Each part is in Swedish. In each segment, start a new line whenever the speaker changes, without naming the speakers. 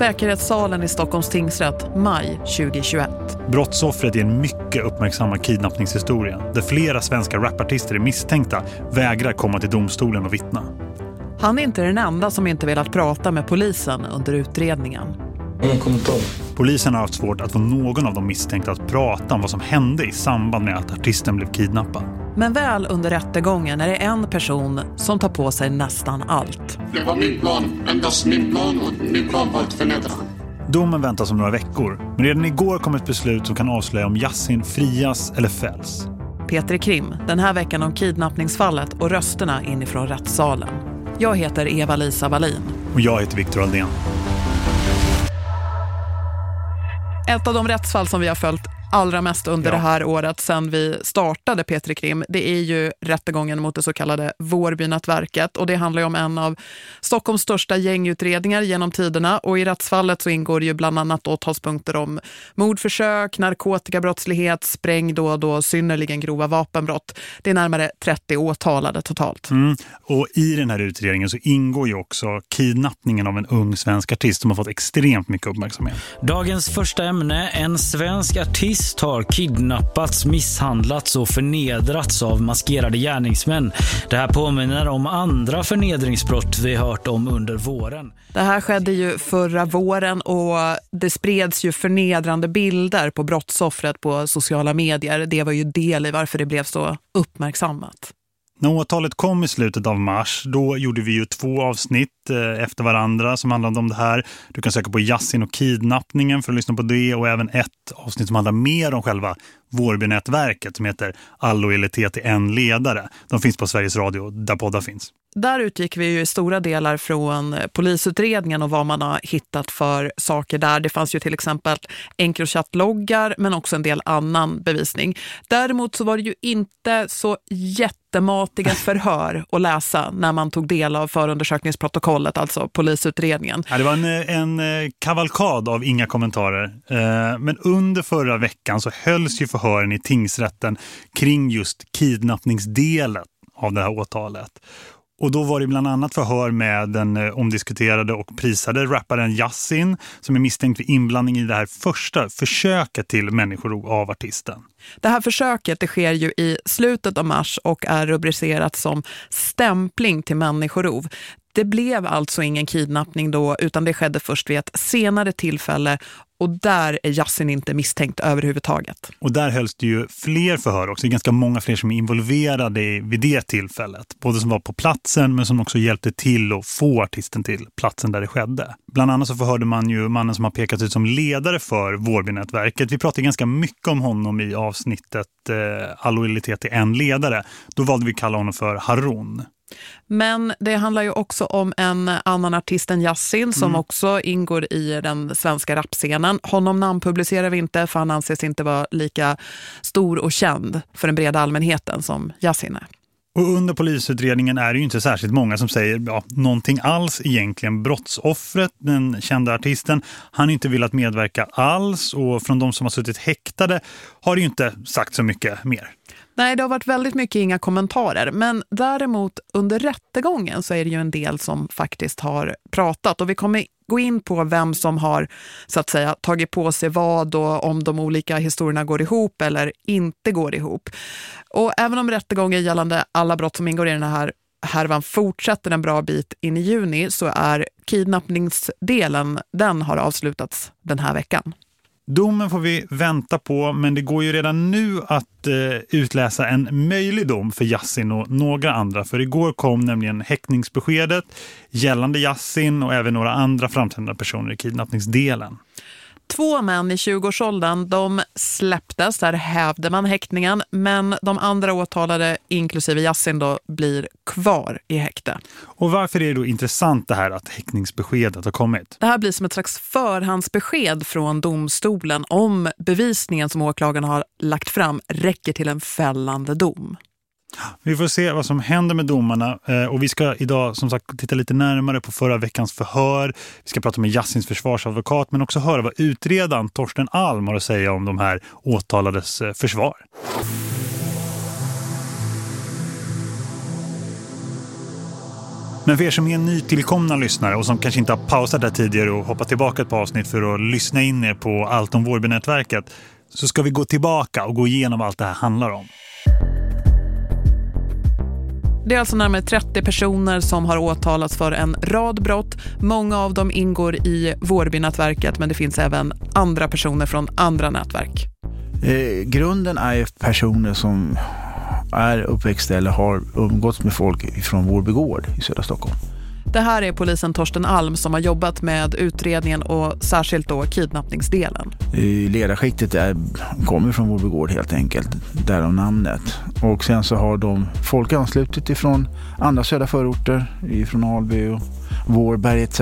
Säkerhetssalen i Stockholms tingsrätt, maj 2021.
Brottsoffret är en mycket uppmärksammad kidnappningshistoria där flera svenska rapartister är misstänkta vägrar komma till domstolen och vittna.
Han är inte den enda som inte velat prata med polisen under utredningen.
Polisen har haft svårt att få någon av de misstänkta att prata om vad som hände i samband med att artisten blev kidnappad.
Men väl under rättegången är det en person som tar på sig nästan allt.
Det var min plan, endast min plan och min plan var att förnedra.
Domen väntas om några veckor, men redan igår kom ett beslut som kan avslöja om Yassin frias eller fälls.
Peter Krim, den här veckan om kidnappningsfallet och rösterna inifrån rättssalen. Jag heter Eva-Lisa Wallin.
Och jag heter Viktor Aldén.
Ett av de rättsfall som vi har följt allra mest under
Ja.
det här året sedan vi startade Petri Krim, det är ju rättegången mot det så kallade Vårbynätverket och det handlar ju om en av Stockholms största gängutredningar genom tiderna och i rättsfallet så ingår det ju bland annat åtalspunkter om mordförsök, narkotikabrottslighet, sprängdåd och synnerligen grova vapenbrott. Det är närmare 30 åtalade totalt.
Mm. Och i den här utredningen så ingår ju också kidnappningen av en ung svensk artist som har fått extremt mycket uppmärksamhet.
Dagens första ämne. En svensk artist har kidnappats, misshandlats och förnedrats av maskerade gärningsmän. Det här påminner om andra förnedringsbrott vi hört om under våren.
Det här skedde ju förra våren och det spreds ju förnedrande bilder på brottsoffret på sociala medier. Det var ju del i varför det blev så uppmärksammat.
När åtalet kom i slutet av mars, då gjorde vi ju två avsnitt eh, efter varandra som handlade om det här. Du kan söka på Jassin och kidnappningen för att lyssna på det och även ett avsnitt som handlar mer om själva Vårbynätverket som heter All lojalitet en ledare. De finns på Sveriges Radio där poddar finns.
Där utgick vi ju i stora delar från polisutredningen och vad man har hittat för saker där. Det fanns ju till exempel Encrochat-loggar men också en del annan bevisning. Däremot så var det ju inte så jättematiga förhör att läsa när man tog del av förundersökningsprotokollet, alltså polisutredningen.
Ja, det var en, en eh, kavalkad av inga kommentarer. Eh, Men under förra veckan så hölls ju förhören i tingsrätten kring just kidnappningsdelen av det här åtalet. Och då var det bland annat förhör med den eh, omdiskuterade och prisade rapparen Yassin som är misstänkt för inblandning i det här första försöket till människorov av artisten.
Det här försöket det sker ju i slutet av mars och är rubricerat som stämpling till människorov. Det blev alltså ingen kidnappning då utan det skedde först vid ett senare tillfälle och där är Jassin inte misstänkt överhuvudtaget.
Och där hölls det ju fler förhör också. Ganska många fler som är involverade vid det tillfället. Både som var på platsen men som också hjälpte till att få artisten till platsen där det skedde. Bland annat så förhörde man ju mannen som har pekats ut som ledare för Vårbynätverket. Vi pratade ganska mycket om honom i avsnittet eh, All lojalitet till en ledare. Då valde vi att kalla honom för Harun.
Men det handlar ju också om en annan artist än Yassin som
Mm.
också ingår i den svenska rapscenen. Honom namnpublicerar vi inte för han anses inte vara lika stor och känd för den breda allmänheten som Yassin är.
Och under polisutredningen är det ju inte särskilt många som säger ja, någonting alls egentligen. Brottsoffret, den kända artisten, han har inte velat medverka alls och från de som har suttit häktade har det ju inte sagt så mycket mer.
Nej, det har varit väldigt mycket inga kommentarer. Men däremot under rättegången så är det ju en del som faktiskt har pratat. Och vi kommer gå in på vem som har så att säga tagit på sig vad och om de olika historierna går ihop eller inte går ihop. Och även om rättegången gällande alla brott som ingår i den här härvan fortsätter en bra bit in i juni så är kidnappningsdelen, den har avslutats den här veckan.
Domen får vi vänta på men det går ju redan nu att eh, utläsa en möjlig dom för Jassin och några andra. För igår kom nämligen häktningsbeskedet gällande Jassin och även några andra framträdande personer i kidnappningsdelen.
Två män i 20-årsåldern, de släpptes, där hävde man häktningen, men de andra åtalade, inklusive Yassin då, blir kvar i häkte.
Och varför är det då intressant det här att häktningsbeskedet har kommit?
Det här blir som ett slags förhandsbesked från domstolen om bevisningen som åklagaren har lagt fram räcker till en fällande dom.
Vi får se vad som händer med domarna eh, och vi ska idag som sagt titta lite närmare på förra veckans förhör. Vi ska prata med Jassins försvarsadvokat men också höra vad utredaren Torsten Alm har att säga om de här åtalades eh, försvar. Men för er som är nytillkomna lyssnare och som kanske inte har pausat där tidigare och hoppat tillbaka ett par avsnitt för att lyssna in er på allt om Vårbynätverket så ska vi gå tillbaka och gå igenom allt det här handlar om.
Det är alltså närmare 30 personer som har åtalats för en rad brott. Många av dem ingår i Vårbynätverket men det finns även andra personer från andra nätverk.
Eh, grunden är personer som är uppväxta eller har umgåtts med folk från Vårby gård i södra Stockholm.
Det här är polisen Torsten Alm som har jobbat med utredningen och särskilt då kidnappningsdelen.
Ledarskiktet är, kommer från Vårby gård helt enkelt, därav namnet. Och sen så har de folk anslutit ifrån andra södra förorter, ifrån Alby och Vårberg etc.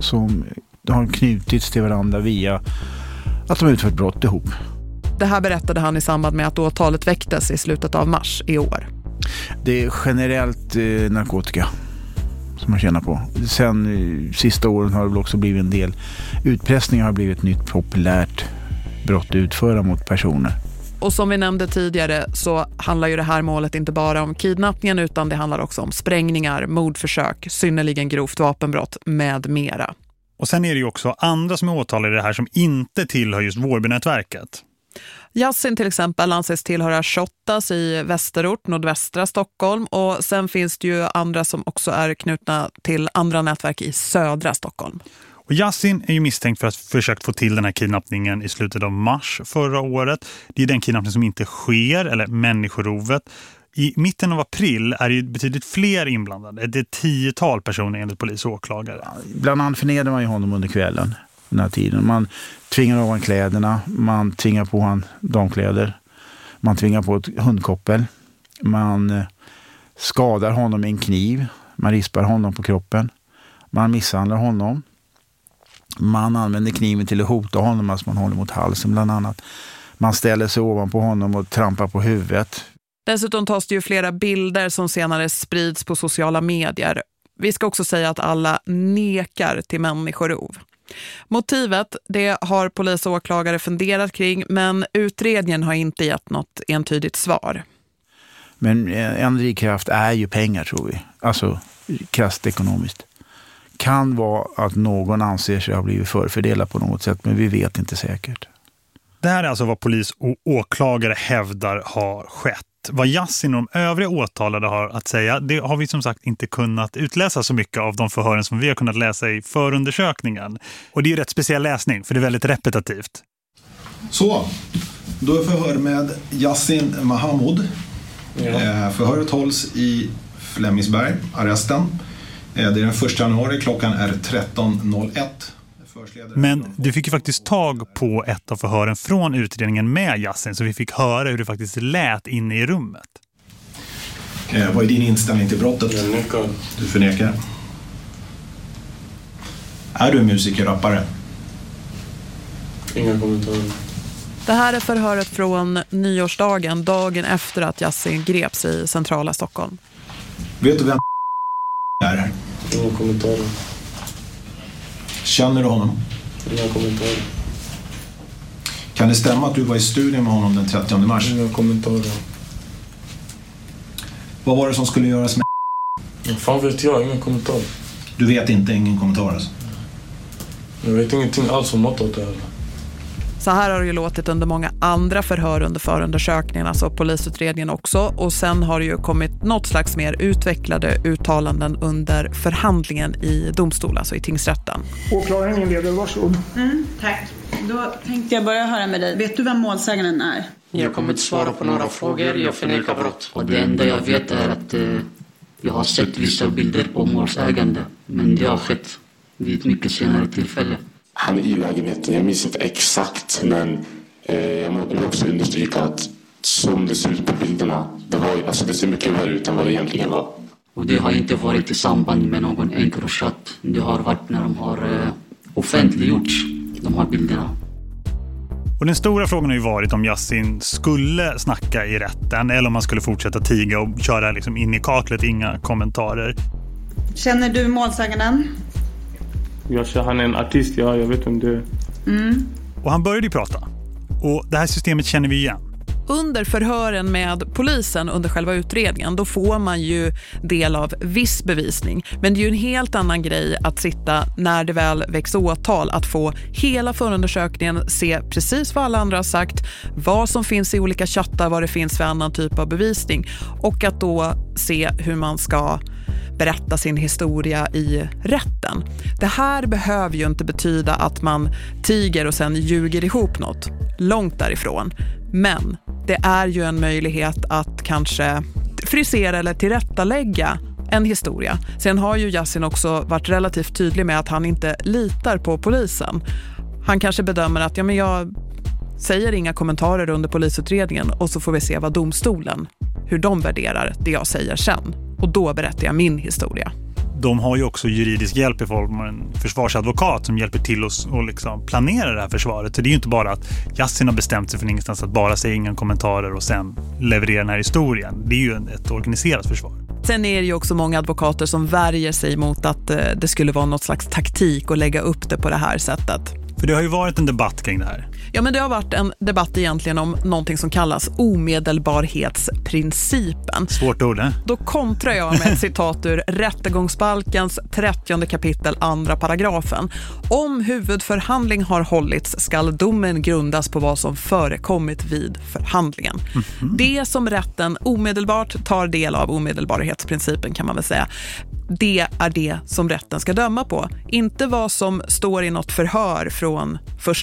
som har knutits till varandra via att de utfört brott ihop.
Det här berättade han i samband med att åtalet väcktes i slutet av mars i år.
Det är generellt eh, narkotika som man tjänar på. Sen eh, sista åren har det väl också blivit en del utpressning har blivit ett nytt populärt brott att utföra mot personer.
Och som vi nämnde tidigare så handlar ju det här målet inte bara om kidnappningen utan det handlar också om sprängningar, mordförsök, synnerligen grovt vapenbrott med mera.
Och sen är det ju också andra som är åtalade i det här som inte tillhör just Vårbynätverket.
Jassin till exempel anses tillhöra Shottas i Västerort, nordvästra Stockholm och sen finns det ju andra som också är knutna till andra nätverk i södra Stockholm.
Och Yassin är ju misstänkt för att försökt få till den här kidnappningen i slutet av mars förra året. Det är den kidnappning som inte sker, eller människorovet. I mitten av april är det betydligt fler inblandade. Det är tiotal personer enligt polis och åklagare.
Bland annat förnedrar man ju honom under kvällen den här tiden. Man tvingar av honom kläderna, man tvingar på honom damkläder, man tvingar på ett hundkoppel, man eh, skadar honom med en kniv, man rispar honom på kroppen, man misshandlar honom, man använder kniven till att hota honom, alltså man håller mot halsen bland annat. Man ställer sig ovanpå honom och trampar på huvudet.
Dessutom tas det ju flera bilder som senare sprids på sociala medier. Vi ska också säga att alla nekar till människorov. Motivet det har polis och åklagare funderat kring men utredningen har inte gett något entydigt svar.
Men en drivkraft är ju pengar tror vi. Alltså krasst ekonomiskt. Kan vara att någon anser sig ha blivit förfördelad på något sätt men vi vet inte säkert.
Det här är alltså vad polis och åklagare hävdar har skett. Vad Yassin och de övriga åtalade har att säga, det har vi som sagt inte kunnat utläsa så mycket av de förhören som vi har kunnat läsa i förundersökningen. Och det är ju rätt speciell läsning, för det är väldigt repetitivt.
Så, då är förhör med Yassin Mahamud. Ja. Förhöret hålls i Flemingsberg, arresten. Det är den 1 januari, klockan är 13.01.
Men du fick ju faktiskt tag på ett av förhören från utredningen med Yassin så vi fick höra hur det faktiskt lät inne i rummet.
Eh, vad är din inställning till brottet? Du förnekar? Är du en musiker, rappare?
Inga kommentarer.
Det här är förhöret från nyårsdagen, dagen efter att Yassin greps i centrala Stockholm.
Vet du vem är?
Inga kommentarer.
Känner du honom?
Inga kommentarer.
Kan det stämma att du var i studion med honom den 30 mars?
Inga kommentarer.
Vad var det som skulle göras med
fan vet jag? Inga kommentarer.
Du vet inte, ingen kommentar alltså?
Jag vet ingenting alls om något av det här.
Så här har det ju låtit under många andra förhör under förundersökningen, alltså polisutredningen också. Och sen har det ju kommit något slags mer utvecklade uttalanden under förhandlingen i domstol, alltså i tingsrätten.
Åklagaren inleder, varsågod.
Mm, tack. Då tänkte jag börja höra med dig. Vet du vem målsäganden är?
Jag kommer inte svara på några frågor, jag förnekar brott. Och det enda jag vet är att eh, jag har sett vissa bilder på målsägande. Men det har skett vid ett mycket senare tillfälle.
Han är i lägenheten. Jag minns inte exakt men eh, jag vill också understryka att som det ser ut på bilderna, det, var, alltså det ser mycket värre ut än vad det egentligen var.
Och det har inte varit i samband med någon Encrochat. Det har varit när de har eh, offentliggjorts, de här bilderna.
Och den stora frågan har ju varit om Yassin skulle snacka i rätten eller om han skulle fortsätta tiga och köra liksom in i kaklet, inga kommentarer.
Känner du målsäganden?
Jag kör, han är en artist, ja, jag vet om det är.
Mm.
Och han började ju prata. Och det här systemet känner vi igen.
Under förhören med polisen under själva utredningen då får man ju del av viss bevisning. Men det är ju en helt annan grej att sitta när det väl väcks åtal att få hela förundersökningen, se precis vad alla andra har sagt, vad som finns i olika chattar, vad det finns för annan typ av bevisning och att då se hur man ska berätta sin historia i rätten. Det här behöver ju inte betyda att man tiger och sen ljuger ihop något. Långt därifrån. Men det är ju en möjlighet att kanske frisera eller tillrättalägga en historia. Sen har ju Yasin också varit relativt tydlig med att han inte litar på polisen. Han kanske bedömer att ja, men jag säger inga kommentarer under polisutredningen och så får vi se vad domstolen, hur de värderar det jag säger sen. Och då berättar jag min historia.
De har ju också juridisk hjälp i form av en försvarsadvokat som hjälper till oss att liksom planera det här försvaret. Så det är ju inte bara att Yassin har bestämt sig för ingenstans att bara säga inga kommentarer och sen leverera den här historien. Det är ju ett organiserat försvar.
Sen är det ju också många advokater som värjer sig mot att eh, det skulle vara något slags taktik att lägga upp det på det här sättet.
För det har ju varit en debatt kring det här.
Ja, men det har varit en debatt egentligen om någonting som kallas omedelbarhetsprincipen.
Svårt ord, eh?
Då kontrar jag med ett citat ur rättegångsbalkens 30 kapitel andra paragrafen. Om huvudförhandling har hållits skall domen grundas på vad som förekommit vid förhandlingen. Mm -hmm. Det som rätten omedelbart tar del av omedelbarhetsprincipen kan man väl säga det är det som rätten ska döma på. Inte vad som står i något förhör från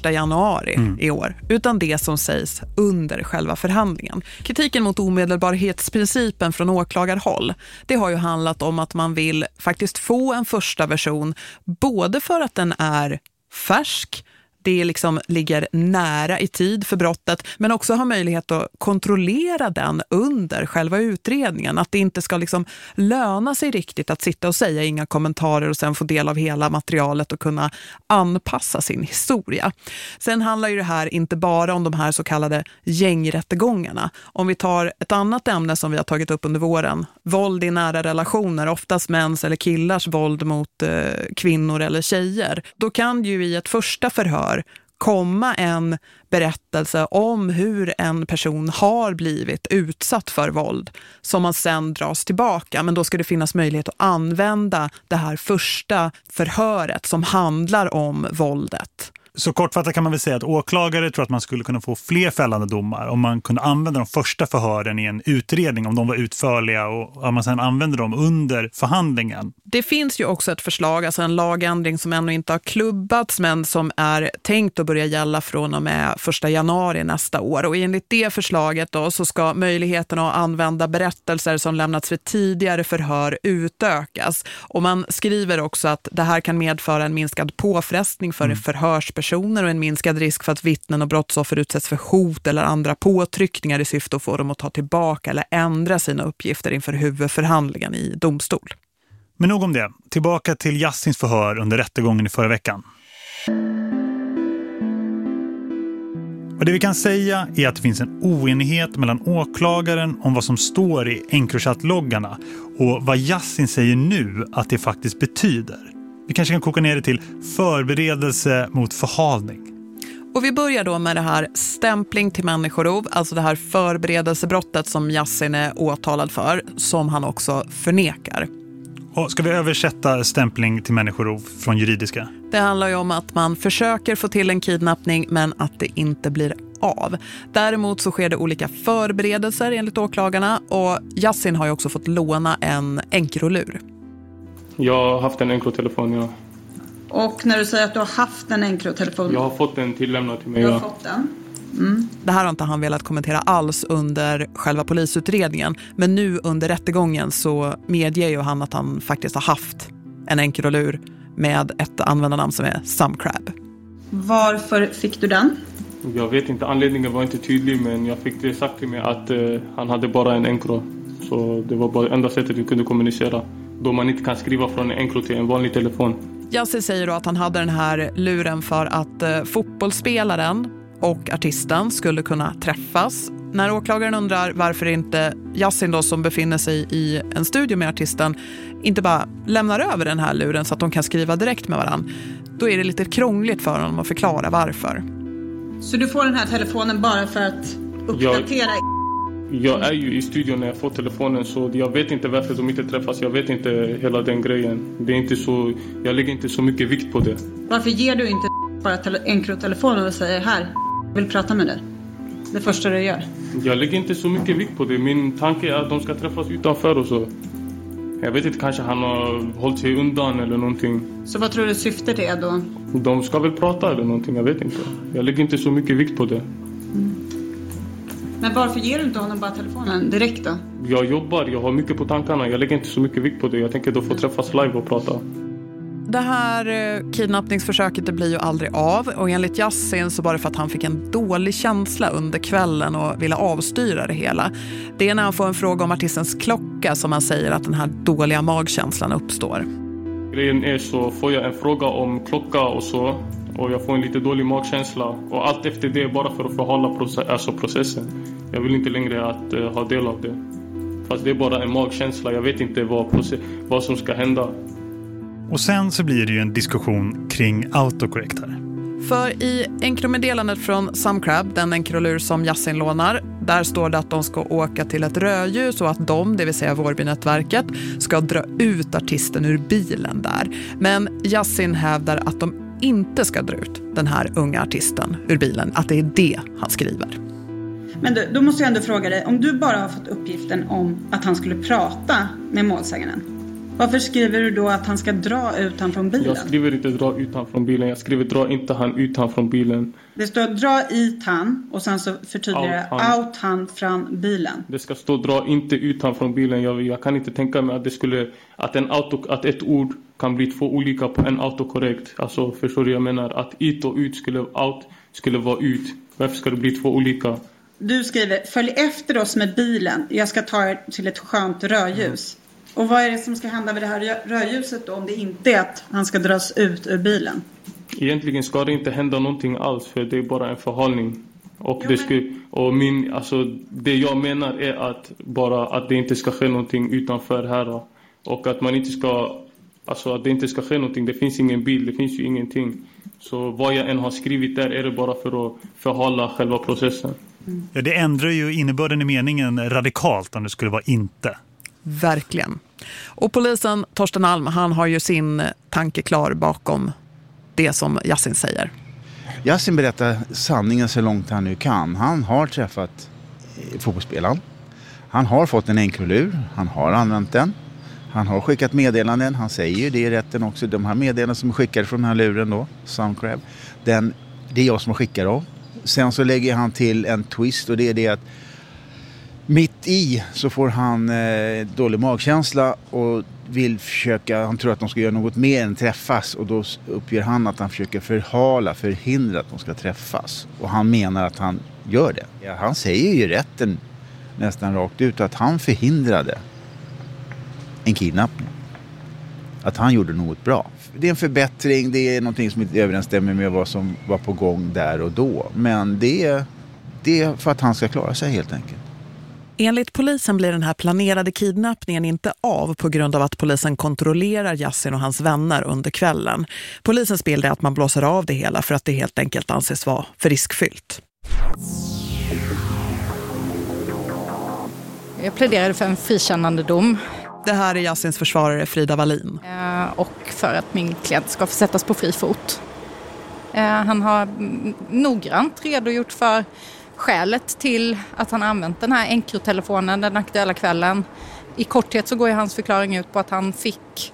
1 januari mm. i år, utan det som sägs under själva förhandlingen. Kritiken mot omedelbarhetsprincipen från åklagarhåll, det har ju handlat om att man vill faktiskt få en första version, både för att den är färsk det liksom ligger nära i tid för brottet men också ha möjlighet att kontrollera den under själva utredningen. Att det inte ska liksom löna sig riktigt att sitta och säga inga kommentarer och sen få del av hela materialet och kunna anpassa sin historia. Sen handlar ju det här inte bara om de här så kallade gängrättegångarna. Om vi tar ett annat ämne som vi har tagit upp under våren, våld i nära relationer, oftast mäns eller killars våld mot eh, kvinnor eller tjejer. Då kan ju i ett första förhör komma en berättelse om hur en person har blivit utsatt för våld som man sen dras tillbaka. Men då ska det finnas möjlighet att använda det här första förhöret som handlar om våldet.
Så kortfattat kan man väl säga att åklagare tror att man skulle kunna få fler fällande domar om man kunde använda de första förhören i en utredning, om de var utförliga och om man sedan använder dem under förhandlingen.
Det finns ju också ett förslag, alltså en lagändring som ännu inte har klubbats men som är tänkt att börja gälla från och med 1 januari nästa år. Och enligt det förslaget då så ska möjligheten att använda berättelser som lämnats för tidigare förhör utökas. Och man skriver också att det här kan medföra en minskad påfrestning för mm. förhörspersoner personer och en minskad risk för att vittnen och brottsoffer utsätts för hot eller andra påtryckningar i syfte att få dem att ta tillbaka eller ändra sina uppgifter inför huvudförhandlingen i domstol.
Men nog om det. Tillbaka till Jassins förhör under rättegången i förra veckan. Och det vi kan säga är att det finns en oenighet mellan åklagaren om vad som står i Encrochat-loggarna och vad Yassin säger nu att det faktiskt betyder. Vi kanske kan koka ner det till förberedelse mot förhalning.
Och vi börjar då med det här stämpling till människorov, alltså det här förberedelsebrottet som Yassin är åtalad för, som han också förnekar.
Och ska vi översätta stämpling till människorov från juridiska?
Det handlar ju om att man försöker få till en kidnappning men att det inte blir av. Däremot så sker det olika förberedelser enligt åklagarna och Yassin har ju också fått låna en enkrolur.
Jag har haft en Encro-telefon, ja.
Och när du säger att du har haft en Encro-telefon?
Jag har fått den tillämnad till mig,
Du har
ja.
fått den? Mm.
Det här har inte han velat kommentera alls under själva polisutredningen. Men nu under rättegången så medger ju han att han faktiskt har haft en enkrolur med ett användarnamn som är Sumcrab.
Varför fick du den?
Jag vet inte, anledningen var inte tydlig men jag fick det sagt till mig att uh, han hade bara en Encro. Så det var bara enda sättet vi kunde kommunicera då man inte kan skriva från en enkro till en vanlig telefon.
Jasse säger då att han hade den här luren för att eh, fotbollsspelaren och artisten skulle kunna träffas. När åklagaren undrar varför inte Yassin då som befinner sig i en studio med artisten inte bara lämnar över den här luren så att de kan skriva direkt med varandra, då är det lite krångligt för honom att förklara varför.
Så du får den här telefonen bara för att uppdatera
Jag är ju i studion när jag får telefonen så jag vet inte varför de inte träffas. Jag vet inte hela den grejen. Det är inte så, jag lägger inte så mycket vikt på det.
Varför ger du inte bara tele- Encrotelefonen och säger här, jag vill prata med dig? Det första du gör.
Jag lägger inte så mycket vikt på det. Min tanke är att de ska träffas utanför och så. Jag vet inte, kanske han har hållit sig undan eller någonting.
Så vad tror du syftet är då?
De ska väl prata eller någonting, jag vet inte. Jag lägger inte så mycket vikt på det.
Men varför ger du inte honom bara telefonen direkt då?
Jag jobbar, jag har mycket på tankarna. Jag lägger inte så mycket vikt på det. Jag tänker då få träffas live och prata.
Det här eh, kidnappningsförsöket det blir ju aldrig av och enligt Yassin så var det för att han fick en dålig känsla under kvällen och ville avstyra det hela. Det är när han får en fråga om artistens klocka som han säger att den här dåliga magkänslan uppstår.
Grejen är så får jag en fråga om klocka och så och jag får en lite dålig magkänsla och allt efter det bara för att förhålla process, alltså processen. Jag vill inte längre att uh, ha del av det. Fast det är bara en magkänsla. Jag vet inte vad, vad som ska hända.
Och sen så blir det ju en diskussion kring autocorrect här.
För i enkromeddelandet från Sumcrab, den enkrolur som Yassin lånar, där står det att de ska åka till ett rödljus och att de, det vill säga Vårbynätverket, ska dra ut artisten ur bilen där. Men Yassin hävdar att de inte ska dra ut den här unga artisten ur bilen, att det är det han skriver.
Men du, då måste jag ändå fråga dig, om du bara har fått uppgiften om att han skulle prata med målsäganden, varför skriver du då att han ska dra ut han från bilen?
Jag skriver inte dra ut han från bilen. Jag skriver dra inte han ut han från bilen.
Det står dra ut han och sen så förtydligar det
Out han.
från bilen.
Det ska stå dra inte ut han från bilen. Jag, jag kan inte tänka mig att det skulle att, en auto, att ett ord kan bli två olika på en autokorrekt. Alltså förstår du? Jag menar att it och ut skulle out skulle vara ut. Varför ska det bli två olika?
Du skriver följ efter oss med bilen. Jag ska ta er till ett skönt rödljus. Och vad är det som ska hända med det här rö- rödljuset då om det inte är att han ska dras ut ur bilen?
Egentligen ska det inte hända någonting alls för det är bara en förhållning. Och, det, skulle, och min, alltså, det jag menar är att bara att det inte ska ske någonting utanför här. Och att man inte ska, alltså att det inte ska ske någonting. Det finns ingen bil, det finns ju ingenting. Så vad jag än har skrivit där är det bara för att förhålla själva processen.
Ja, det ändrar ju innebörden i meningen radikalt om det skulle vara inte.
Verkligen. Och polisen Torsten Alm, han har ju sin tanke klar bakom det som Jassin säger.
Yasin berättar sanningen så långt han nu kan. Han har träffat eh, fotbollsspelaren. Han har fått en enkrolur. Han har använt den. Han har skickat meddelanden. Han säger ju det i rätten också. De här meddelanden som är skickade från den här luren då, Soundcrab. Den, det är jag som skickar dem. Sen så lägger han till en twist och det är det att mitt i så får han eh, dålig magkänsla och vill försöka, han tror att de ska göra något mer än träffas och då uppger han att han försöker förhala, förhindra att de ska träffas. Och han menar att han gör det. Ja, han säger ju i rätten nästan rakt ut att han förhindrade en kidnappning. Att han gjorde något bra. Det är en förbättring, det är någonting som inte överensstämmer med vad som var på gång där och då. Men det är, det är för att han ska klara sig helt enkelt.
Enligt polisen blir den här planerade kidnappningen inte av på grund av att polisen kontrollerar Yassin och hans vänner under kvällen. Polisens bild är att man blåser av det hela för att det helt enkelt anses vara för riskfyllt.
Jag pläderade för en frikännande dom.
Det här är Yassins försvarare Frida Wallin.
Eh, och för att min klient ska sättas på fri fot. Eh, han har mm, noggrant redogjort för skälet till att han använt den här Encrotelefonen den aktuella kvällen. I korthet så går ju hans förklaring ut på att han fick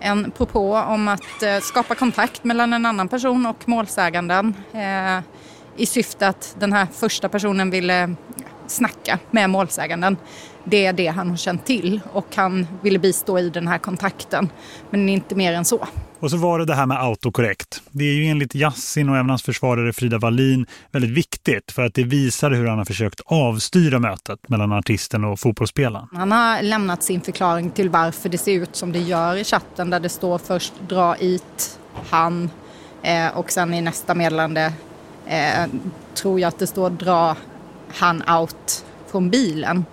en propå om att eh, skapa kontakt mellan en annan person och målsäganden eh, i syfte att den här första personen ville snacka med målsäganden. Det är det han har känt till och han ville bistå i den här kontakten. Men inte mer än så.
Och så var det det här med autokorrekt. Det är ju enligt Yassin och även hans försvarare Frida Wallin väldigt viktigt för att det visar hur han har försökt avstyra mötet mellan artisten och fotbollsspelaren.
Han har lämnat sin förklaring till varför det ser ut som det gör i chatten där det står först dra it, han eh, och sen i nästa meddelande eh, tror jag att det står dra han out från bilen.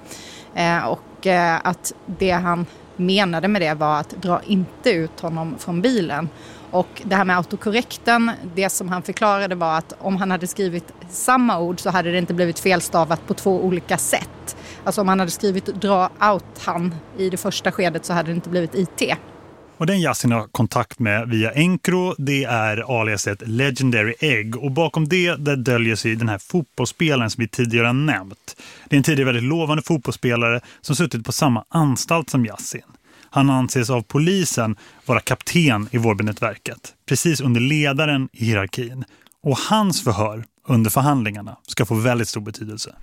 Eh, och eh, att det han menade med det var att dra inte ut honom från bilen. Och det här med autokorrekten, det som han förklarade var att om han hade skrivit samma ord så hade det inte blivit felstavat på två olika sätt. Alltså om han hade skrivit dra out han i det första skedet så hade det inte blivit IT.
Och den Yasin har kontakt med via Encro, det är aliaset Legendary Egg. Och bakom det där döljer sig den här fotbollsspelaren som vi tidigare har nämnt. Det är en tidigare väldigt lovande fotbollsspelare som suttit på samma anstalt som Yasin. Han anses av polisen vara kapten i Vårbynätverket, precis under ledaren i hierarkin. Och hans förhör under förhandlingarna ska få väldigt stor betydelse.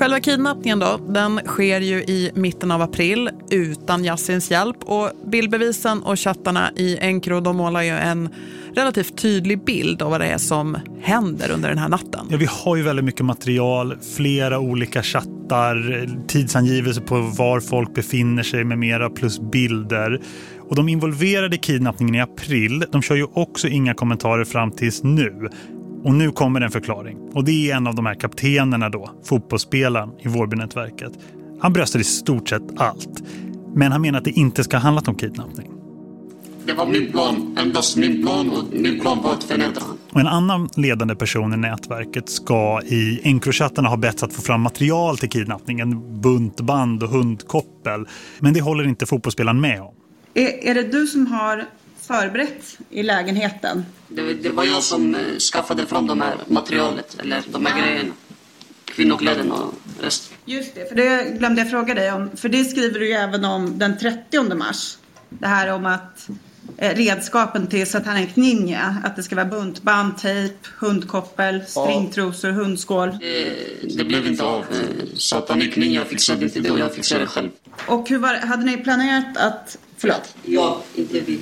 Själva kidnappningen då, den sker ju i mitten av april utan Jassins hjälp och bildbevisen och chattarna i Encro de målar ju en relativt tydlig bild av vad det är som händer under den här natten.
Ja, vi har ju väldigt mycket material, flera olika chattar, tidsangivelser på var folk befinner sig med mera plus bilder. Och de involverade i kidnappningen i april, de kör ju också inga kommentarer fram tills nu. Och nu kommer en förklaring. Och det är en av de här kaptenerna då, fotbollsspelaren i Vårbynätverket. Han bröstar i stort sett allt. Men han menar att det inte ska ha handlat om kidnappning.
Det var min plan, endast min plan och min plan var att förnedra
Och en annan ledande person i nätverket ska i Encrochattarna ha bett att få fram material till kidnappningen, buntband och hundkoppel. Men det håller inte fotbollsspelaren med om.
Är, är det du som har förberett i lägenheten?
Det, det var jag som eh, skaffade fram de här materialet, eller de här grejerna. Kvinnokläderna och resten.
Just det, för det glömde jag fråga dig om. För det skriver du ju även om den 30 mars. Det här om att eh, redskapen till Satanic Ninja, att det ska vara buntband, tejp, hundkoppel, stringtrosor, hundskål.
Det, det blev inte av. Eh, Satanic Ninja fixade inte det och jag fixade det själv.
Och hur var, hade ni planerat att... Förlåt.
Ja, inte vi.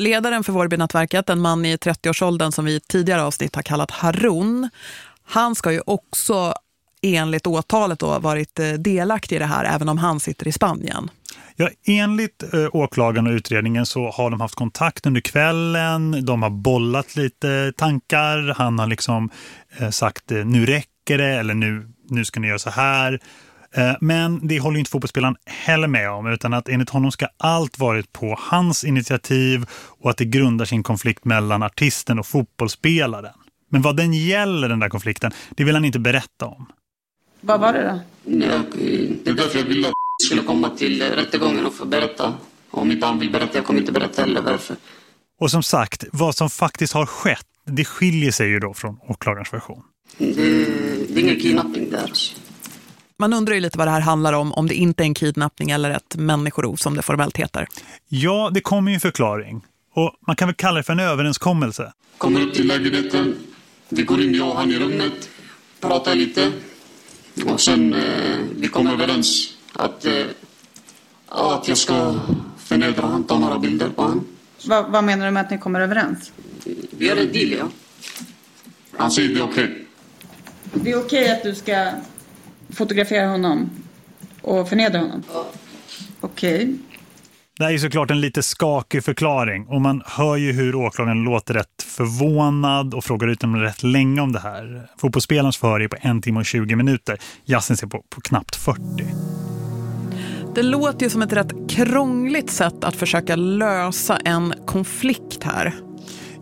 Ledaren för Vårbynätverket, en man i 30-årsåldern som vi i tidigare avsnitt har kallat Harun, han ska ju också enligt åtalet då varit eh, delaktig i det här även om han sitter i Spanien.
Ja, enligt eh, åklagaren och utredningen så har de haft kontakt under kvällen. De har bollat lite tankar. Han har liksom eh, sagt eh, nu räcker det eller nu, nu ska ni göra så här. Eh, men det håller inte fotbollsspelaren heller med om utan att enligt honom ska allt varit på hans initiativ och att det grundar sin konflikt mellan artisten och fotbollsspelaren. Men vad den gäller den där konflikten, det vill han inte berätta om.
Vad var det då?
Jag, eh, det är därför jag ville att skulle komma till rättegången och få berätta. Om inte han vill berätta, jag kommer inte berätta heller varför.
Och som sagt, vad som faktiskt har skett, det skiljer sig ju då från åklagarens version.
Det, det är ingen kidnappning där.
Man undrar ju lite vad det här handlar om, om det inte är en kidnappning eller ett människorov som det formellt heter.
Ja, det kommer ju en förklaring. Och man kan väl kalla det för en överenskommelse.
Kommer upp till lägenheten. Vi går in, jag och han i rummet. Pratar lite. Och sen eh, vi kommer överens att, eh, att jag ska förnedra han, ta några bilder på han.
Vad, vad menar du med att ni kommer överens?
Vi gör en deal, ja.
Han säger det är okej.
Det är okej att du ska fotografera honom och förnedra honom? Okej.
Det här är ju såklart en lite skakig förklaring och man hör ju hur åklagaren låter rätt förvånad och frågar ut dem rätt länge om det här. Fotbollsspelarens förhör är på en timme och 20 minuter. Jassen ser på, på knappt 40.
Det låter ju som ett rätt krångligt sätt att försöka lösa en konflikt här.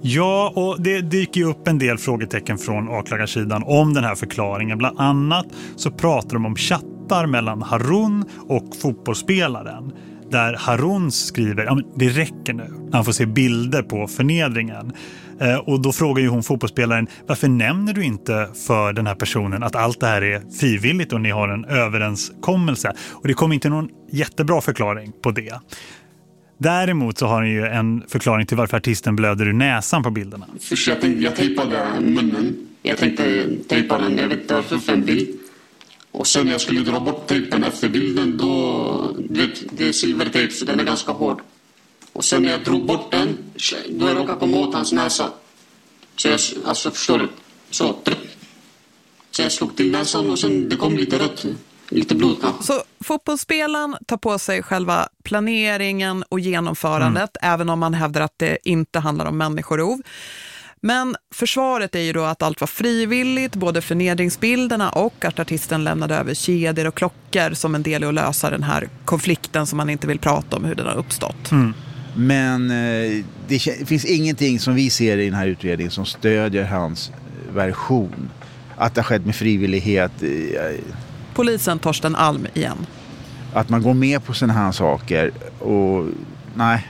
Ja, och det dyker ju upp en del frågetecken från åklagarsidan om den här förklaringen. Bland annat så pratar de om chattar mellan Harun och fotbollsspelaren. Där Harun skriver, ja men det räcker nu. Han får se bilder på förnedringen. Eh, och då frågar ju hon fotbollsspelaren, varför nämner du inte för den här personen att allt det här är frivilligt och ni har en överenskommelse? Och det kommer inte någon jättebra förklaring på det. Däremot så har han ju en förklaring till varför artisten blöder ur näsan på bilderna.
Först jag, tänkte, jag tejpade munnen. Jag tänkte tejpa den, jag vet inte varför, för en bild. Och sen när jag skulle dra bort tejpen efter bilden, då... Vet, det är silvertejp så den är ganska hård. Och sen när jag drog bort den, då jag råkade komma åt hans näsa. Så jag, alltså förstår du? Så, tryck. Så jag slog till näsan och sen det kom lite rött. Lite blod kanske.
Så fotbollsspelaren tar på sig själva planeringen och genomförandet, även om man hävdar att det inte handlar om människorov. Men försvaret är ju då att allt var frivilligt, både förnedringsbilderna och att artisten lämnade över kedjor och klockor som en del i att lösa den här konflikten som man inte vill prata om hur den har uppstått.
Mm. Men eh, det finns ingenting som vi ser i den här utredningen som stödjer hans version. Att det har skett med frivillighet.
Polisen Torsten Alm igen.
Att man går med på sådana här saker och nej,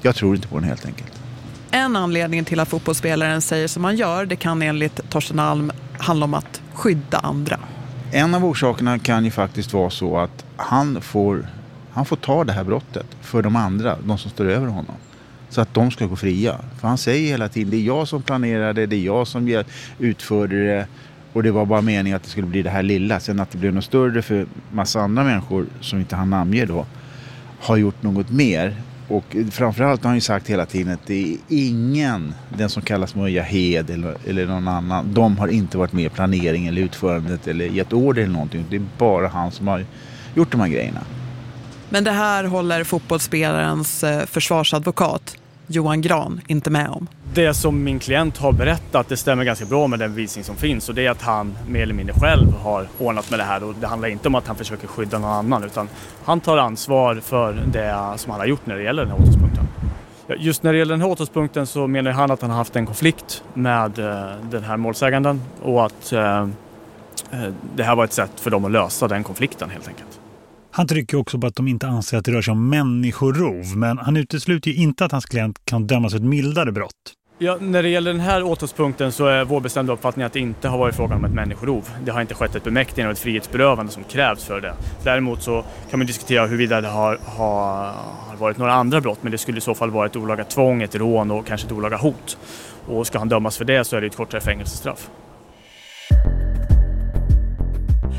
jag tror inte på den helt enkelt.
En anledning till att fotbollsspelaren säger som han gör, det kan enligt Torsten Alm handla om att skydda andra.
En av orsakerna kan ju faktiskt vara så att han får, han får ta det här brottet för de andra, de som står över honom. Så att de ska gå fria. För han säger hela tiden, det är jag som planerade, det är jag som utförde det. Och det var bara meningen att det skulle bli det här lilla. Sen att det blev något större för massa andra människor som inte han namnger då. Har gjort något mer. Och framförallt har han ju sagt hela tiden att det är ingen, den som kallas Mujahed eller, eller någon annan, de har inte varit med i planeringen eller utförandet eller gett order eller någonting. Det är bara han som har gjort de här grejerna.
Men det här håller fotbollsspelarens eh, försvarsadvokat Johan Gran inte med om.
Det som min klient har berättat det stämmer ganska bra med den visning som finns och det är att han mer eller mindre själv har ordnat med det här och det handlar inte om att han försöker skydda någon annan utan han tar ansvar för det som han har gjort när det gäller den här åtalspunkten. Just när det gäller den här åtalspunkten så menar han att han har haft en konflikt med eh, den här målsäganden och att eh, eh, det här var ett sätt för dem att lösa den konflikten helt enkelt.
Han trycker också på att de inte anser att det rör sig om människorov men han utesluter ju inte att hans klient kan dömas för ett mildare brott.
Ja, när det gäller den här åtalspunkten så är vår bestämda uppfattning att det inte har varit frågan om ett människorov. Det har inte skett ett bemäktigande och ett frihetsberövande som krävs för det. Däremot så kan man diskutera huruvida det har, har, varit några andra brott men det skulle i så fall vara ett olaga tvång, ett rån och kanske ett olaga hot. Och ska han dömas för det så är det ett kortare fängelsestraff.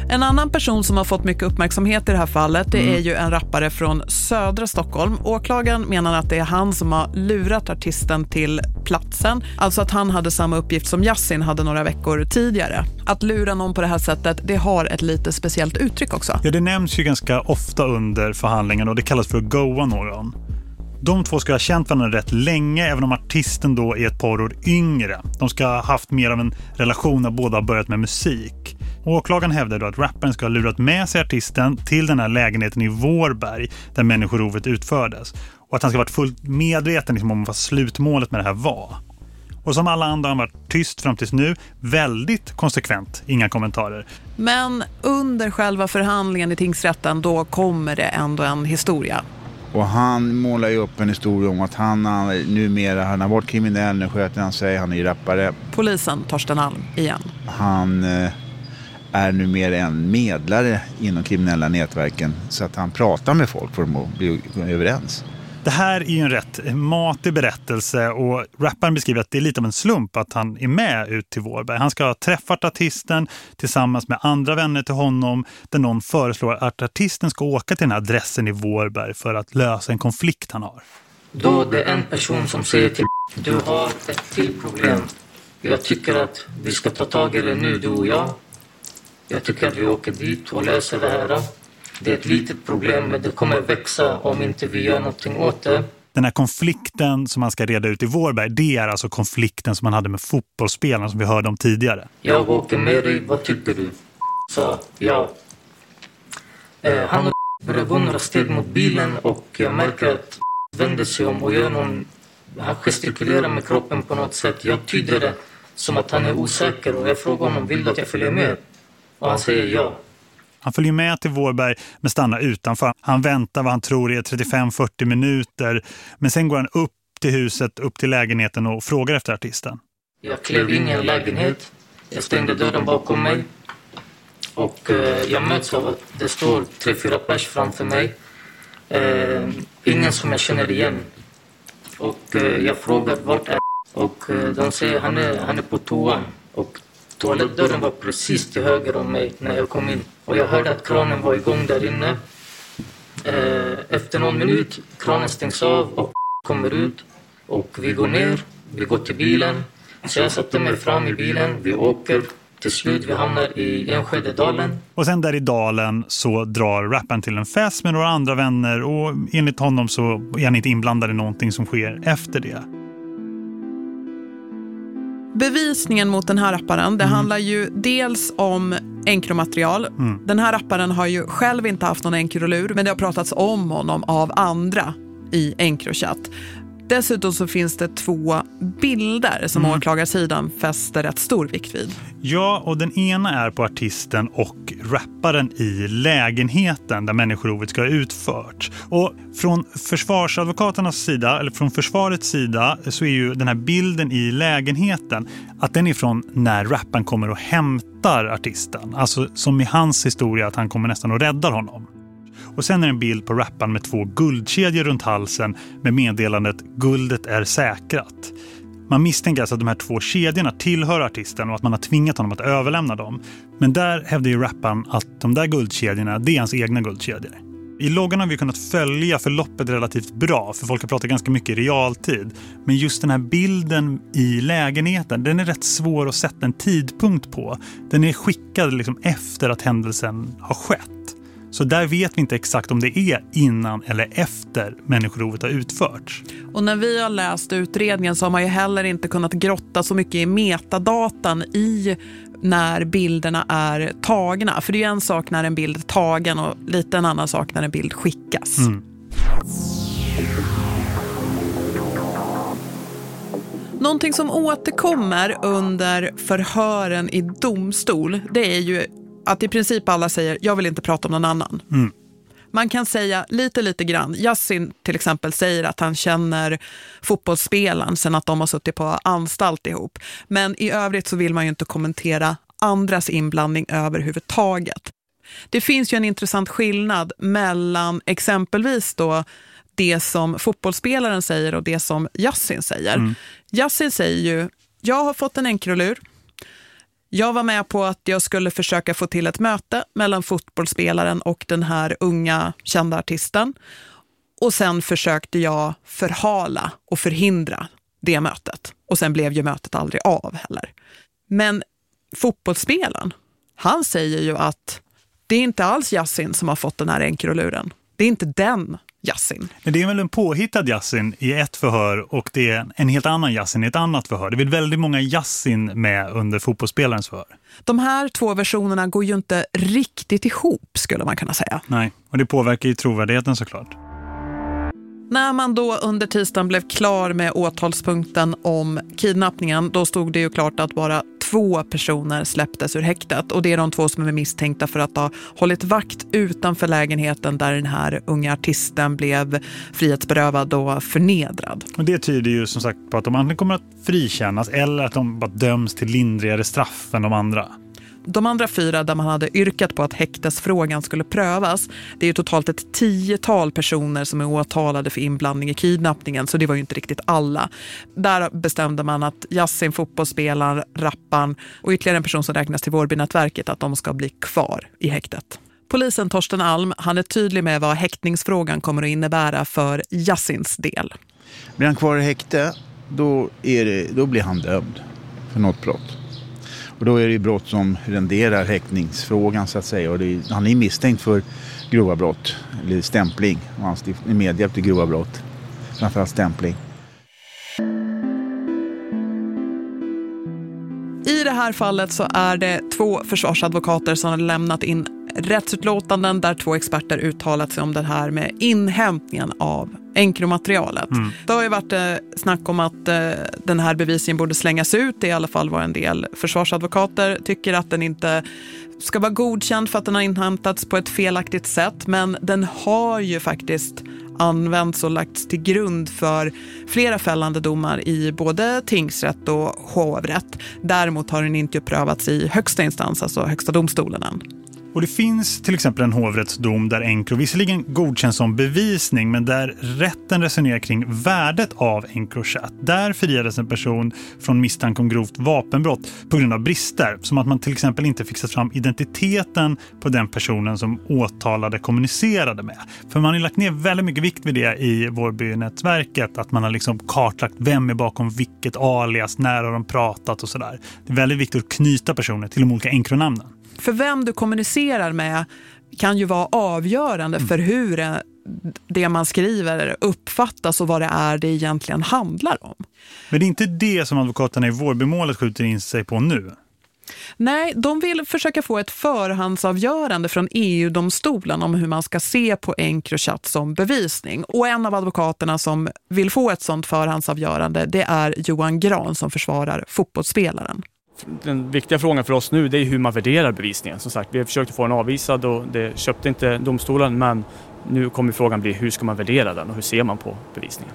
En annan person som har fått mycket uppmärksamhet i det här fallet det mm. är ju en rappare från södra Stockholm. Åklagaren menar att det är han som har lurat artisten till platsen. Alltså att han hade samma uppgift som Yassin hade några veckor tidigare. Att lura någon på det här sättet, det har ett lite speciellt uttryck också.
Ja, det nämns ju ganska ofta under förhandlingen och det kallas för att goa någon. De två ska ha känt varandra rätt länge även om artisten då är ett par år yngre. De ska ha haft mer av en relation när båda har börjat med musik. Åklagaren hävdar då att rapparen ska ha lurat med sig artisten till den här lägenheten i Vårberg där människorovet utfördes. Och att han ska ha varit fullt medveten liksom om vad slutmålet med det här var. Och som alla andra har han varit tyst fram tills nu. Väldigt konsekvent, inga kommentarer.
Men under själva förhandlingen i tingsrätten då kommer det ändå en historia.
Och han målar ju upp en historia om att han numera han har varit kriminell, nu sköter han sig, han är ju rappare.
Polisen Torsten Alm igen.
Han eh, är numera en medlare inom kriminella nätverken så att han pratar med folk för att bli överens.
Det här är ju en rätt matig berättelse och rapparen beskriver att det är lite av en slump att han är med ut till Vårberg. Han ska ha träffat artisten tillsammans med andra vänner till honom där någon föreslår att artisten ska åka till den här adressen i Vårberg för att lösa en konflikt han har.
Då det är en person som säger till du har ett till problem. Jag tycker att vi ska ta tag i det nu, du och jag. Jag tycker att vi åker dit och löser det här. Det är ett litet problem men det kommer växa om inte vi gör någonting åt det.
Den här konflikten som man ska reda ut i Vårberg, det är alltså konflikten som man hade med fotbollsspelarna som vi hörde om tidigare.
Jag åker med dig, vad tycker du? Så, ja. Eh, han börjar gå några steg mot bilen och jag märker att vänder sig om och gör någon... Han gestikulerar med kroppen på något sätt. Jag tyder det som att han är osäker och jag frågar honom, vill du att jag följer med? Och han säger ja.
Han följer med till Vårberg men stannar utanför. Han väntar vad han tror är 35-40 minuter. Men sen går han upp till huset, upp till lägenheten och frågar efter artisten.
Jag klev in i en lägenhet. Jag stängde dörren bakom mig. Och eh, jag möts av att det står tre, fyra pers framför mig. Eh, ingen som jag känner igen. Och eh, jag frågar vart är Och eh, de säger han är, han är på toan. Och Toalettdörren var precis till höger om mig när jag kom in och jag hörde att kranen var igång där inne. Eh, efter någon minut, kranen stängs av och kommer ut och vi går ner, vi går till bilen. Så jag satte mig fram i bilen, vi åker till slut vi hamnar i Enskededalen.
Och sen där i dalen så drar rapparen till en fest med några andra vänner och enligt honom så är han inte inblandad i någonting som sker efter det.
Bevisningen mot den här rapparen, det
Mm.
handlar ju dels om enkromaterial.
Mm.
Den här rapparen har ju själv inte haft någon enkrolur, men det har pratats om honom av andra i Encrochat. Dessutom så finns det två bilder som
Mm.
åklagarsidan fäster rätt stor vikt vid.
Ja, och den ena är på artisten och rapparen i lägenheten där människorovet ska ha utförts. Och från försvarsadvokaternas sida, eller från försvarets sida, så är ju den här bilden i lägenheten att den är från när rapparen kommer och hämtar artisten. Alltså som i hans historia att han kommer nästan och räddar honom. Och sen är det en bild på rapparen med två guldkedjor runt halsen med meddelandet “Guldet är säkrat”. Man misstänker alltså att de här två kedjorna tillhör artisten och att man har tvingat honom att överlämna dem. Men där hävdar ju rapparen att de där guldkedjorna, det är hans egna guldkedjor. I loggan har vi kunnat följa förloppet relativt bra för folk har pratat ganska mycket i realtid. Men just den här bilden i lägenheten, den är rätt svår att sätta en tidpunkt på. Den är skickad liksom efter att händelsen har skett. Så där vet vi inte exakt om det är innan eller efter människorovet har utförts.
Och när vi har läst utredningen så har man ju heller inte kunnat grotta så mycket i metadatan i när bilderna är tagna. För det är ju en sak när en bild är tagen och lite en annan sak när en bild skickas.
Mm.
Någonting som återkommer under förhören i domstol det är ju att i princip alla säger jag vill inte prata om någon annan.
Mm.
Man kan säga lite, lite grann. Yassin till exempel säger att han känner fotbollsspelaren sen att de har suttit på anstalt ihop. Men i övrigt så vill man ju inte kommentera andras inblandning överhuvudtaget. Det finns ju en intressant skillnad mellan exempelvis då det som fotbollsspelaren säger och det som Yassin säger.
Mm.
Yassin säger ju, jag har fått en enkrolur. Jag var med på att jag skulle försöka få till ett möte mellan fotbollsspelaren och den här unga kända artisten. Och sen försökte jag förhala och förhindra det mötet. Och sen blev ju mötet aldrig av heller. Men fotbollsspelaren, han säger ju att det är inte alls Yassin som har fått den här enkroluren. Det är inte den Yassin.
Men det är väl en påhittad Yassin i ett förhör och det är en helt annan Yassin i ett annat förhör. Det är väl väldigt många Yassin med under fotbollsspelarens förhör.
De här två versionerna går ju inte riktigt ihop skulle man kunna säga.
Nej, och det påverkar ju trovärdigheten såklart.
När man då under tisdagen blev klar med åtalspunkten om kidnappningen, då stod det ju klart att bara två personer släpptes ur häktet. Och det är de två som är misstänkta för att ha hållit vakt utanför lägenheten där den här unga artisten blev frihetsberövad och förnedrad.
Och det tyder ju som sagt på att de antingen kommer att frikännas eller att de bara döms till lindrigare straff än de andra.
De andra fyra där man hade yrkat på att häktesfrågan skulle prövas, det är ju totalt ett tiotal personer som är åtalade för inblandning i kidnappningen, så det var ju inte riktigt alla. Där bestämde man att Jassin, fotbollsspelaren, rappan och ytterligare en person som räknas till Vårbynätverket att de ska bli kvar i häktet. Polisen Torsten Alm, han är tydlig med vad häktningsfrågan kommer att innebära för Jassins del.
Blir han kvar i häkte, då, är det, då blir han dömd för något brott. Och då är det ju brott som renderar häktningsfrågan så att säga. Och är, han är misstänkt för grova brott, eller stämpling. Och han är medhjälp till grova brott. Framförallt stämpling.
I det här fallet så är det två försvarsadvokater som har lämnat in rättsutlåtanden där två experter uttalat sig om det här med inhämtningen av enkromaterialet.
Mm.
Det har ju varit eh, snack om att eh, den här bevisningen borde slängas ut. Det är i alla fall vad en del försvarsadvokater tycker att den inte ska vara godkänd för att den har inhämtats på ett felaktigt sätt. Men den har ju faktiskt använts och lagts till grund för flera fällande domar i både tingsrätt och hovrätt. Däremot har den inte prövats i högsta instans, alltså högsta domstolen än.
Och det finns till exempel en hovrättsdom där Encro visserligen godkänns som bevisning men där rätten resonerar kring värdet av Encrochat. Där friades en person från misstanke om grovt vapenbrott på grund av brister som att man till exempel inte fixat fram identiteten på den personen som åtalade kommunicerade med. För man har lagt ner väldigt mycket vikt vid det i Vårbynätverket att man har liksom kartlagt vem är bakom vilket alias, när har de pratat och sådär. Det är väldigt viktigt att knyta personer till de olika Encronamnen.
För vem du kommunicerar med kan ju vara avgörande för hur det man skriver uppfattas och vad det är det egentligen handlar om.
Men det är inte det som advokaterna i Vårbymålet skjuter in sig på nu?
Nej, de vill försöka få ett förhandsavgörande från EU-domstolen om hur man ska se på Encrochat som bevisning. Och en av advokaterna som vill få ett sådant förhandsavgörande det är Johan Gran som försvarar fotbollsspelaren.
Den viktiga frågan för oss nu det är hur man värderar bevisningen. Som sagt, vi har försökt få den avvisad och det köpte inte domstolen men nu kommer frågan bli hur ska man värdera den och hur ser man på bevisningen.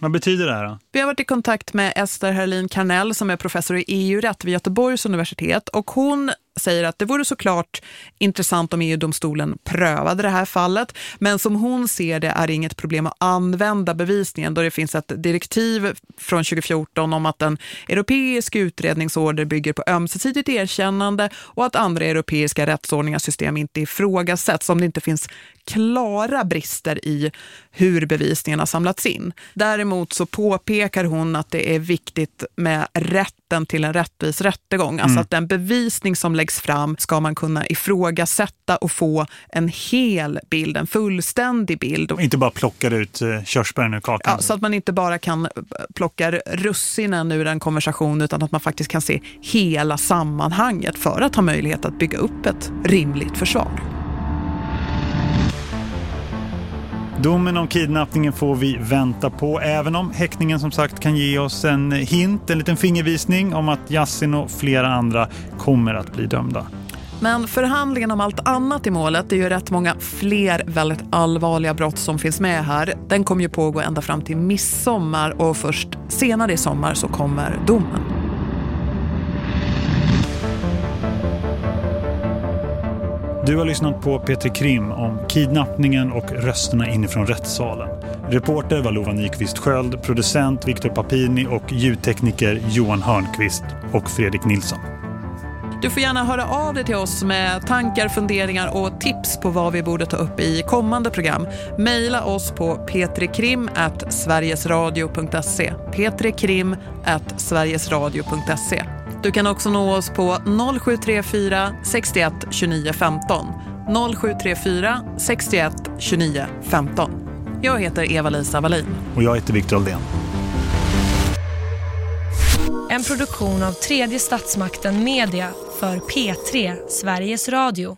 Vad betyder det här då?
Vi har varit i kontakt med Ester Herlin Karnell som är professor i EU-rätt vid Göteborgs universitet och hon säger att det vore såklart intressant om EU-domstolen prövade det här fallet. Men som hon ser det är det inget problem att använda bevisningen då det finns ett direktiv från 2014 om att en europeisk utredningsorder bygger på ömsesidigt erkännande och att andra europeiska rättsordningars system inte ifrågasätts om det inte finns klara brister i hur bevisningen har samlats in. Däremot så påpekar hon att det är viktigt med rätten till en rättvis rättegång. Alltså mm. att den bevisning som läggs fram ska man kunna ifrågasätta och få en hel bild, en fullständig bild.
Och inte bara plocka ut eh, körsbären ur kakan.
Ja, så att man inte bara kan plocka russinen ur en konversation utan att man faktiskt kan se hela sammanhanget för att ha möjlighet att bygga upp ett rimligt försvar.
Domen om kidnappningen får vi vänta på, även om häktningen som sagt kan ge oss en hint, en liten fingervisning om att Yassin och flera andra kommer att bli dömda.
Men förhandlingen om allt annat i målet, det är ju rätt många fler väldigt allvarliga brott som finns med här. Den kommer ju pågå ända fram till midsommar och först senare i sommar så kommer domen.
Du har lyssnat på Peter Krim om kidnappningen och rösterna inifrån rättssalen. Reporter var Lova Nyqvist Sköld, producent Viktor Papini och ljudtekniker Johan Hörnqvist och Fredrik Nilsson.
Du får gärna höra av dig till oss med tankar, funderingar och tips på vad vi borde ta upp i kommande program. Maila oss på petrikrim.sverigesradio.se petrikrim.sverigesradio.se du kan också nå oss på 0734 61 29 15. 0734 61 29 15. Jag heter Eva-Lisa Wallin.
Och jag heter Victor Aldén.
En produktion av tredje statsmakten Media för P3 Sveriges Radio.